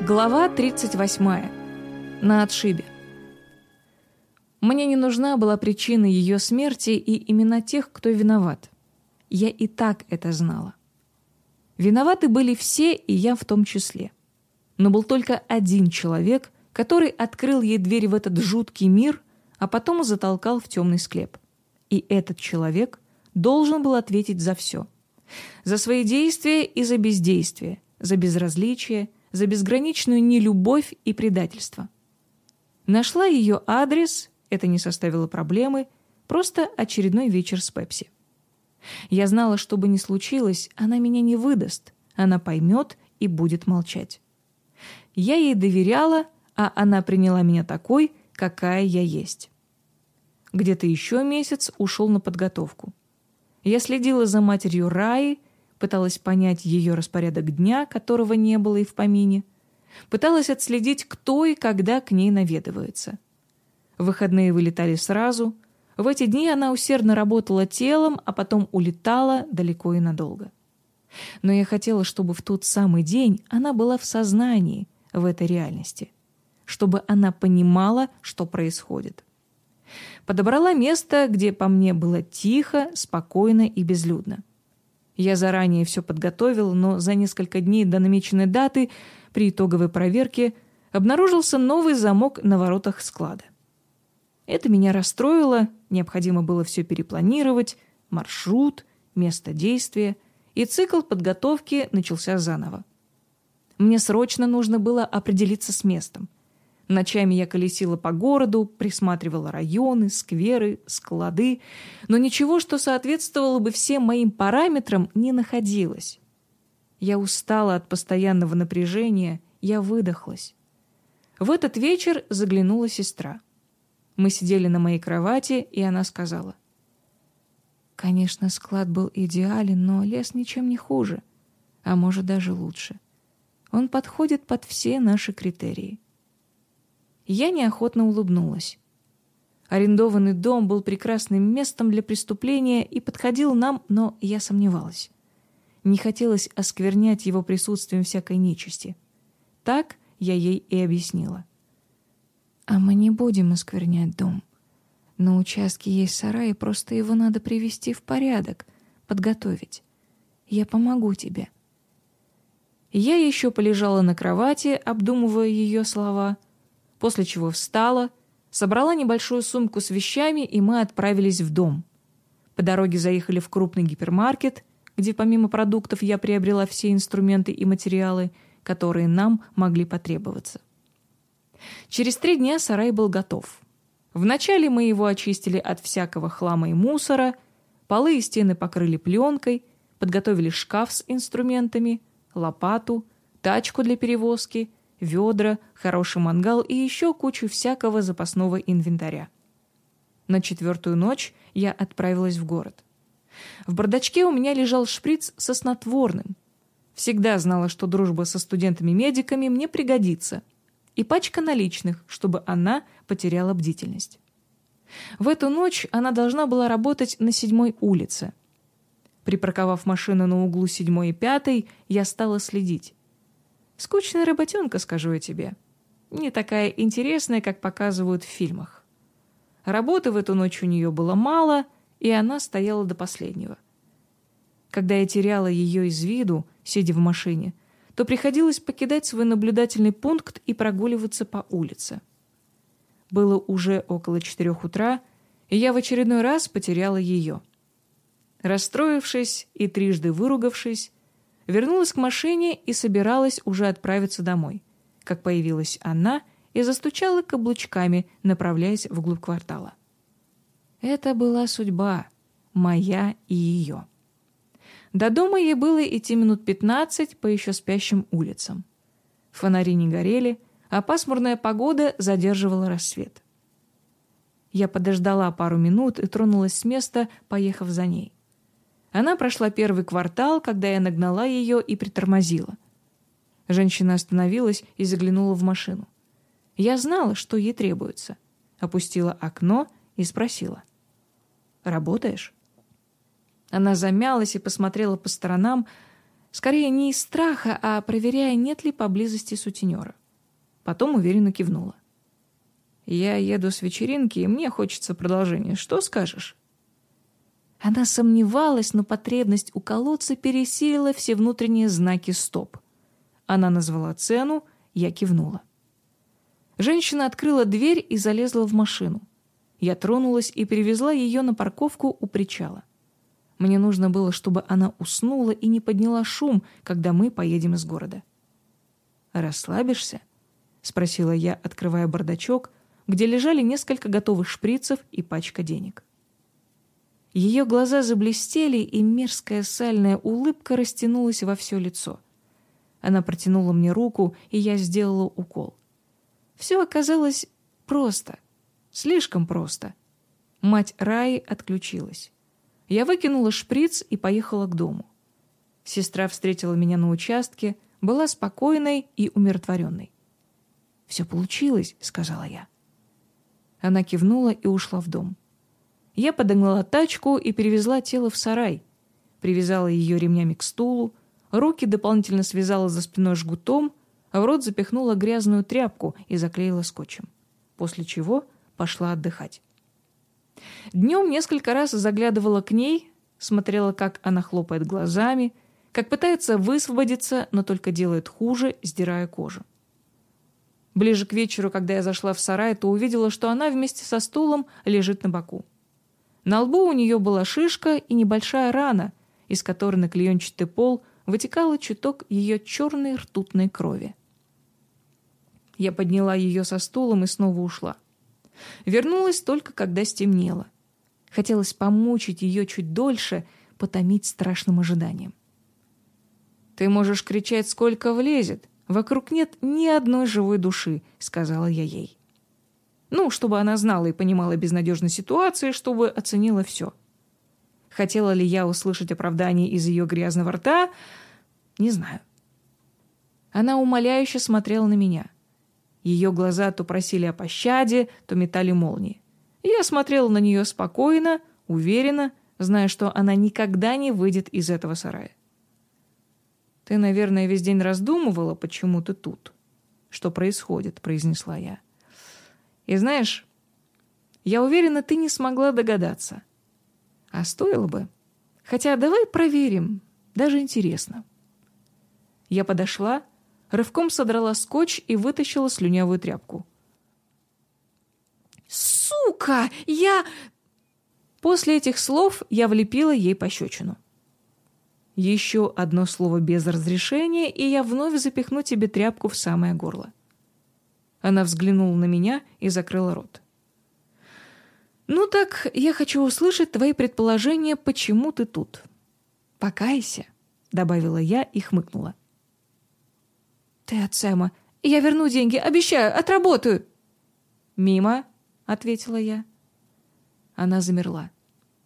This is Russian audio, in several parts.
Глава 38. На отшибе. Мне не нужна была причина ее смерти и имена тех, кто виноват. Я и так это знала. Виноваты были все, и я в том числе. Но был только один человек, который открыл ей дверь в этот жуткий мир, а потом затолкал в темный склеп. И этот человек должен был ответить за все. За свои действия и за бездействие, за безразличие – за безграничную нелюбовь и предательство. Нашла ее адрес, это не составило проблемы, просто очередной вечер с Пепси. Я знала, что бы ни случилось, она меня не выдаст, она поймет и будет молчать. Я ей доверяла, а она приняла меня такой, какая я есть. Где-то еще месяц ушел на подготовку. Я следила за матерью Раи, пыталась понять ее распорядок дня, которого не было и в помине, пыталась отследить, кто и когда к ней наведывается. Выходные вылетали сразу. В эти дни она усердно работала телом, а потом улетала далеко и надолго. Но я хотела, чтобы в тот самый день она была в сознании, в этой реальности, чтобы она понимала, что происходит. Подобрала место, где по мне было тихо, спокойно и безлюдно. Я заранее все подготовил, но за несколько дней до намеченной даты при итоговой проверке обнаружился новый замок на воротах склада. Это меня расстроило, необходимо было все перепланировать, маршрут, место действия, и цикл подготовки начался заново. Мне срочно нужно было определиться с местом – Ночами я колесила по городу, присматривала районы, скверы, склады, но ничего, что соответствовало бы всем моим параметрам, не находилось. Я устала от постоянного напряжения, я выдохлась. В этот вечер заглянула сестра. Мы сидели на моей кровати, и она сказала. Конечно, склад был идеален, но лес ничем не хуже, а может даже лучше. Он подходит под все наши критерии. Я неохотно улыбнулась. Арендованный дом был прекрасным местом для преступления и подходил нам, но я сомневалась. Не хотелось осквернять его присутствием всякой нечисти. Так я ей и объяснила. «А мы не будем осквернять дом. На участке есть сарай, просто его надо привести в порядок, подготовить. Я помогу тебе». Я еще полежала на кровати, обдумывая ее слова — после чего встала, собрала небольшую сумку с вещами, и мы отправились в дом. По дороге заехали в крупный гипермаркет, где помимо продуктов я приобрела все инструменты и материалы, которые нам могли потребоваться. Через три дня сарай был готов. Вначале мы его очистили от всякого хлама и мусора, полы и стены покрыли пленкой, подготовили шкаф с инструментами, лопату, тачку для перевозки — ведра, хороший мангал и еще кучу всякого запасного инвентаря. На четвертую ночь я отправилась в город. В бардачке у меня лежал шприц со снотворным. Всегда знала, что дружба со студентами-медиками мне пригодится. И пачка наличных, чтобы она потеряла бдительность. В эту ночь она должна была работать на седьмой улице. Припарковав машину на углу седьмой и пятой, я стала следить. Скучная работенка, скажу я тебе. Не такая интересная, как показывают в фильмах. Работы в эту ночь у нее было мало, и она стояла до последнего. Когда я теряла ее из виду, сидя в машине, то приходилось покидать свой наблюдательный пункт и прогуливаться по улице. Было уже около четырех утра, и я в очередной раз потеряла ее. Расстроившись и трижды выругавшись, вернулась к машине и собиралась уже отправиться домой, как появилась она и застучала каблучками, направляясь вглубь квартала. Это была судьба, моя и ее. До дома ей было идти минут пятнадцать по еще спящим улицам. Фонари не горели, а пасмурная погода задерживала рассвет. Я подождала пару минут и тронулась с места, поехав за ней. Она прошла первый квартал, когда я нагнала ее и притормозила. Женщина остановилась и заглянула в машину. Я знала, что ей требуется. Опустила окно и спросила. «Работаешь?» Она замялась и посмотрела по сторонам. Скорее, не из страха, а проверяя, нет ли поблизости сутенера. Потом уверенно кивнула. «Я еду с вечеринки, и мне хочется продолжения. Что скажешь?» Она сомневалась, но потребность у колодца пересилила все внутренние знаки «стоп». Она назвала цену, я кивнула. Женщина открыла дверь и залезла в машину. Я тронулась и перевезла ее на парковку у причала. Мне нужно было, чтобы она уснула и не подняла шум, когда мы поедем из города. «Расслабишься?» — спросила я, открывая бардачок, где лежали несколько готовых шприцев и пачка денег. Ее глаза заблестели, и мерзкая сальная улыбка растянулась во все лицо. Она протянула мне руку, и я сделала укол. Все оказалось просто. Слишком просто. Мать Раи отключилась. Я выкинула шприц и поехала к дому. Сестра встретила меня на участке, была спокойной и умиротворенной. «Все получилось», — сказала я. Она кивнула и ушла в дом. Я подогнала тачку и перевезла тело в сарай. Привязала ее ремнями к стулу, руки дополнительно связала за спиной жгутом, а в рот запихнула грязную тряпку и заклеила скотчем. После чего пошла отдыхать. Днем несколько раз заглядывала к ней, смотрела, как она хлопает глазами, как пытается высвободиться, но только делает хуже, сдирая кожу. Ближе к вечеру, когда я зашла в сарай, то увидела, что она вместе со стулом лежит на боку. На лбу у нее была шишка и небольшая рана, из которой на клеенчатый пол вытекала чуток ее черной ртутной крови. Я подняла ее со стулом и снова ушла. Вернулась только, когда стемнело. Хотелось помучить ее чуть дольше, потомить страшным ожиданием. «Ты можешь кричать, сколько влезет. Вокруг нет ни одной живой души», — сказала я ей. Ну, чтобы она знала и понимала безнадежность ситуации, чтобы оценила все. Хотела ли я услышать оправдание из ее грязного рта? Не знаю. Она умоляюще смотрела на меня. Ее глаза то просили о пощаде, то метали молнии. Я смотрела на нее спокойно, уверенно, зная, что она никогда не выйдет из этого сарая. «Ты, наверное, весь день раздумывала, почему ты тут. Что происходит?» — произнесла я. И знаешь, я уверена, ты не смогла догадаться. А стоило бы. Хотя давай проверим. Даже интересно. Я подошла, рывком содрала скотч и вытащила слюнявую тряпку. «Сука! Я...» После этих слов я влепила ей пощечину. Еще одно слово без разрешения, и я вновь запихну тебе тряпку в самое горло. Она взглянула на меня и закрыла рот. «Ну так, я хочу услышать твои предположения, почему ты тут». «Покайся», — добавила я и хмыкнула. «Ты от Сэма. Я верну деньги, обещаю, отработаю». «Мимо», — ответила я. Она замерла.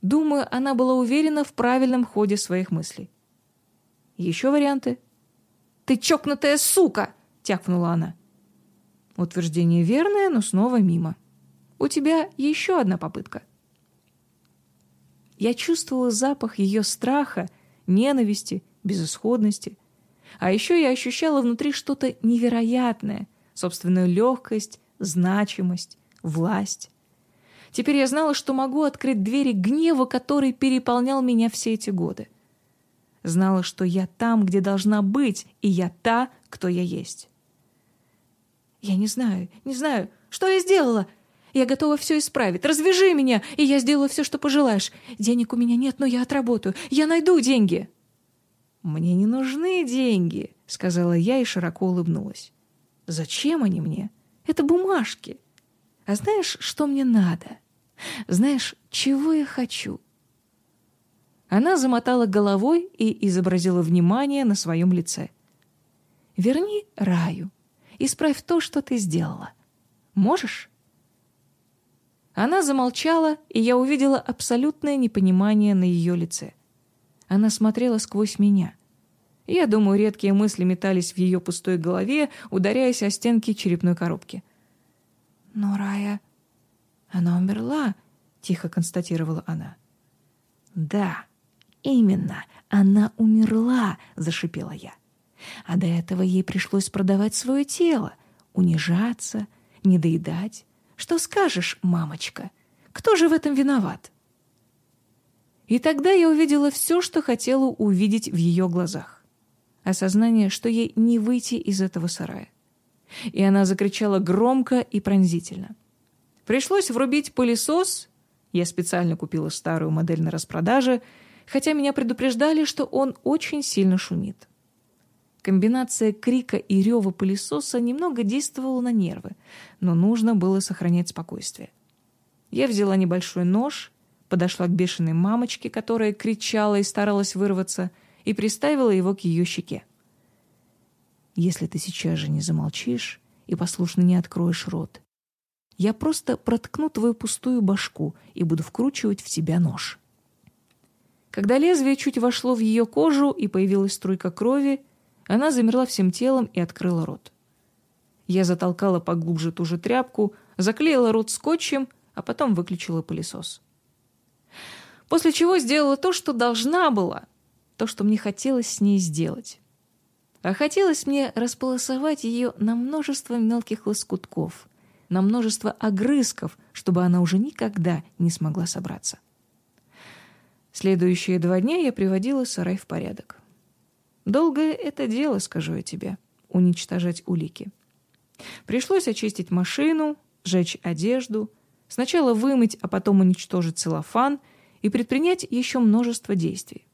Думаю, она была уверена в правильном ходе своих мыслей. «Еще варианты?» «Ты чокнутая сука!» — тякнула она. Утверждение верное, но снова мимо. У тебя еще одна попытка. Я чувствовала запах ее страха, ненависти, безысходности. А еще я ощущала внутри что-то невероятное, собственную легкость, значимость, власть. Теперь я знала, что могу открыть двери гнева, который переполнял меня все эти годы. Знала, что я там, где должна быть, и я та, кто я есть. «Я не знаю, не знаю, что я сделала? Я готова все исправить. Развяжи меня, и я сделаю все, что пожелаешь. Денег у меня нет, но я отработаю. Я найду деньги». «Мне не нужны деньги», — сказала я и широко улыбнулась. «Зачем они мне? Это бумажки. А знаешь, что мне надо? Знаешь, чего я хочу?» Она замотала головой и изобразила внимание на своем лице. «Верни Раю. Исправь то, что ты сделала. Можешь?» Она замолчала, и я увидела абсолютное непонимание на ее лице. Она смотрела сквозь меня. Я думаю, редкие мысли метались в ее пустой голове, ударяясь о стенки черепной коробки. «Но Рая... Она умерла», — тихо констатировала она. «Да», — «Именно, она умерла!» — зашипела я. А до этого ей пришлось продавать свое тело, унижаться, недоедать. Что скажешь, мамочка? Кто же в этом виноват? И тогда я увидела все, что хотела увидеть в ее глазах. Осознание, что ей не выйти из этого сарая. И она закричала громко и пронзительно. Пришлось врубить пылесос. Я специально купила старую модель на распродаже, хотя меня предупреждали, что он очень сильно шумит. Комбинация крика и рева пылесоса немного действовала на нервы, но нужно было сохранять спокойствие. Я взяла небольшой нож, подошла к бешеной мамочке, которая кричала и старалась вырваться, и приставила его к ее щеке. «Если ты сейчас же не замолчишь и послушно не откроешь рот, я просто проткну твою пустую башку и буду вкручивать в тебя нож». Когда лезвие чуть вошло в ее кожу и появилась струйка крови, она замерла всем телом и открыла рот. Я затолкала поглубже ту же тряпку, заклеила рот скотчем, а потом выключила пылесос. После чего сделала то, что должна была, то, что мне хотелось с ней сделать. А хотелось мне располосовать ее на множество мелких лоскутков, на множество огрызков, чтобы она уже никогда не смогла собраться. Следующие два дня я приводила сарай в порядок. Долгое это дело, скажу я тебе, уничтожать улики. Пришлось очистить машину, сжечь одежду, сначала вымыть, а потом уничтожить целлофан и предпринять еще множество действий.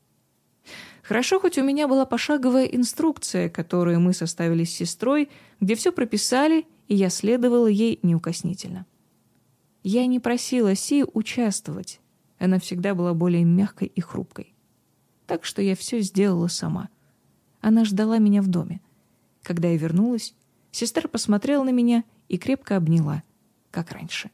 Хорошо, хоть у меня была пошаговая инструкция, которую мы составили с сестрой, где все прописали, и я следовала ей неукоснительно. Я не просила Си участвовать. Она всегда была более мягкой и хрупкой. Так что я все сделала сама. Она ждала меня в доме. Когда я вернулась, сестра посмотрела на меня и крепко обняла, как раньше. —